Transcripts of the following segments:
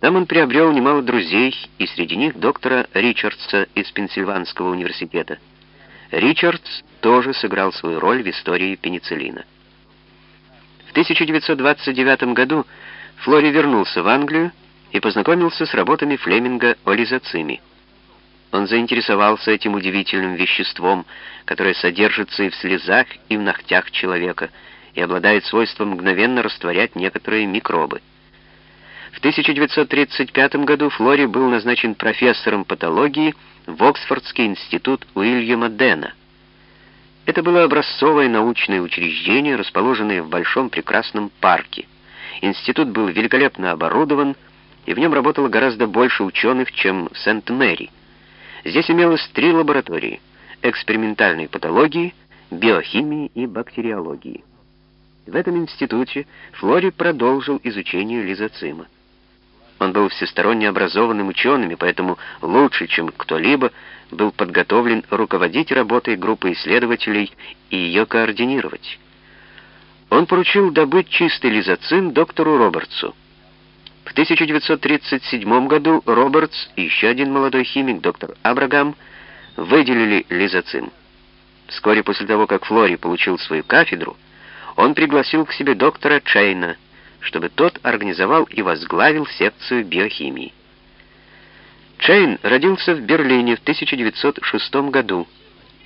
Там он приобрел немало друзей, и среди них доктора Ричардса из Пенсильванского университета. Ричардс тоже сыграл свою роль в истории пенициллина. В 1929 году Флори вернулся в Англию и познакомился с работами Флеминга о лизоциме. Он заинтересовался этим удивительным веществом, которое содержится и в слезах, и в ногтях человека, и обладает свойством мгновенно растворять некоторые микробы. В 1935 году Флори был назначен профессором патологии в Оксфордский институт Уильяма Дэна. Это было образцовое научное учреждение, расположенное в большом прекрасном парке. Институт был великолепно оборудован, и в нем работало гораздо больше ученых, чем в Сент-Мэри. Здесь имелось три лаборатории — экспериментальной патологии, биохимии и бактериологии. В этом институте Флори продолжил изучение лизоцима. Он был всесторонне образованным ученым, и поэтому лучше, чем кто-либо, был подготовлен руководить работой группы исследователей и ее координировать. Он поручил добыть чистый лизоцин доктору Робертсу. В 1937 году Робертс и еще один молодой химик, доктор Абрагам, выделили лизоцин. Вскоре после того, как Флори получил свою кафедру, он пригласил к себе доктора Чейна, чтобы тот организовал и возглавил секцию биохимии. Чейн родился в Берлине в 1906 году.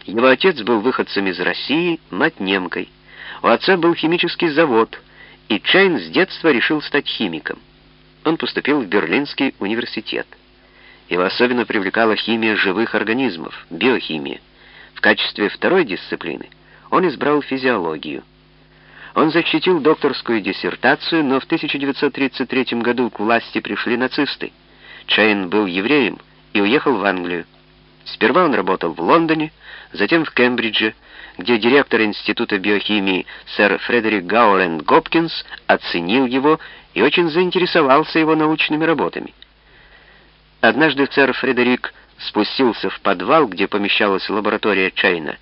Его отец был выходцем из России, мать немкой. У отца был химический завод, и Чейн с детства решил стать химиком. Он поступил в Берлинский университет. Его особенно привлекала химия живых организмов, биохимия. В качестве второй дисциплины он избрал физиологию. Он защитил докторскую диссертацию, но в 1933 году к власти пришли нацисты. Чейн был евреем и уехал в Англию. Сперва он работал в Лондоне, затем в Кембридже, где директор Института биохимии сэр Фредерик Гауленд Гопкинс оценил его и очень заинтересовался его научными работами. Однажды сэр Фредерик спустился в подвал, где помещалась лаборатория Чейна,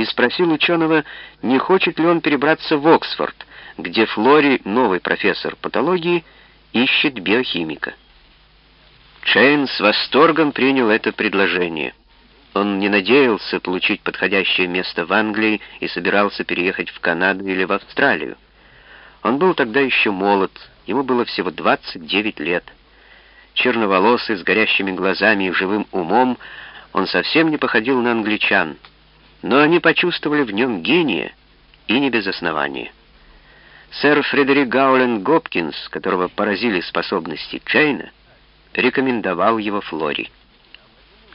и спросил ученого, не хочет ли он перебраться в Оксфорд, где Флори, новый профессор патологии, ищет биохимика. Чейн с восторгом принял это предложение. Он не надеялся получить подходящее место в Англии и собирался переехать в Канаду или в Австралию. Он был тогда еще молод, ему было всего 29 лет. Черноволосый, с горящими глазами и живым умом, он совсем не походил на англичан — но они почувствовали в нем гения, и не без основания. Сэр Фредерик Гауленд Гопкинс, которого поразили способности Чейна, рекомендовал его Флори.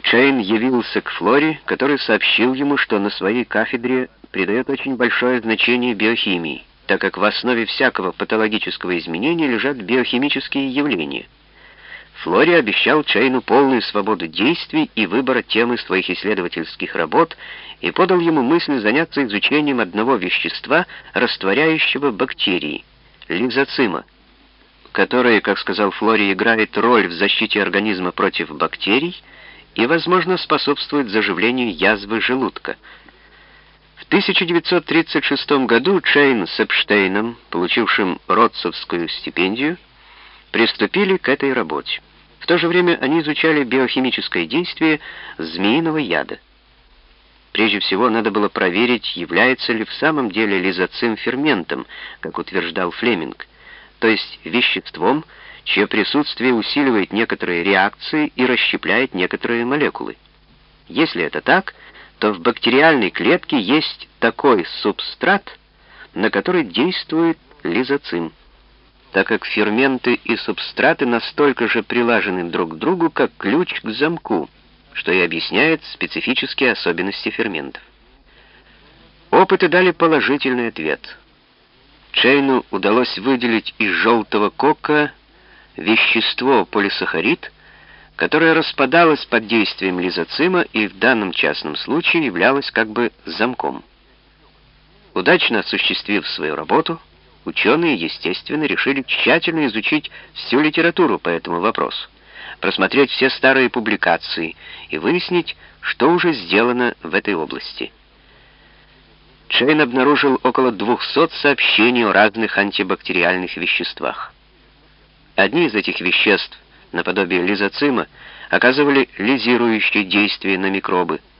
Чейн явился к Флори, который сообщил ему, что на своей кафедре придает очень большое значение биохимии, так как в основе всякого патологического изменения лежат биохимические явления — Флори обещал Чейну полную свободу действий и выбора темы своих исследовательских работ и подал ему мысль заняться изучением одного вещества, растворяющего бактерии — лизоцима, которое, как сказал Флори, играет роль в защите организма против бактерий и, возможно, способствует заживлению язвы желудка. В 1936 году Чейн с Эпштейном, получившим Ротсовскую стипендию, приступили к этой работе. В то же время они изучали биохимическое действие змеиного яда. Прежде всего, надо было проверить, является ли в самом деле лизоцим ферментом, как утверждал Флеминг, то есть веществом, чье присутствие усиливает некоторые реакции и расщепляет некоторые молекулы. Если это так, то в бактериальной клетке есть такой субстрат, на который действует лизоцим так как ферменты и субстраты настолько же прилажены друг к другу, как ключ к замку, что и объясняет специфические особенности ферментов. Опыты дали положительный ответ. Чейну удалось выделить из желтого кока вещество полисахарид, которое распадалось под действием лизоцима и в данном частном случае являлось как бы замком. Удачно осуществив свою работу, Ученые, естественно, решили тщательно изучить всю литературу по этому вопросу, просмотреть все старые публикации и выяснить, что уже сделано в этой области. Чейн обнаружил около 200 сообщений о разных антибактериальных веществах. Одни из этих веществ наподобие лизоцима, оказывали лизирующее действие на микробы,